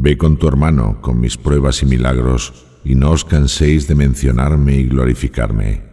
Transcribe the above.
Ve con tu hermano, con mis pruebas y milagros, y no os canséis de mencionarme y glorificarme.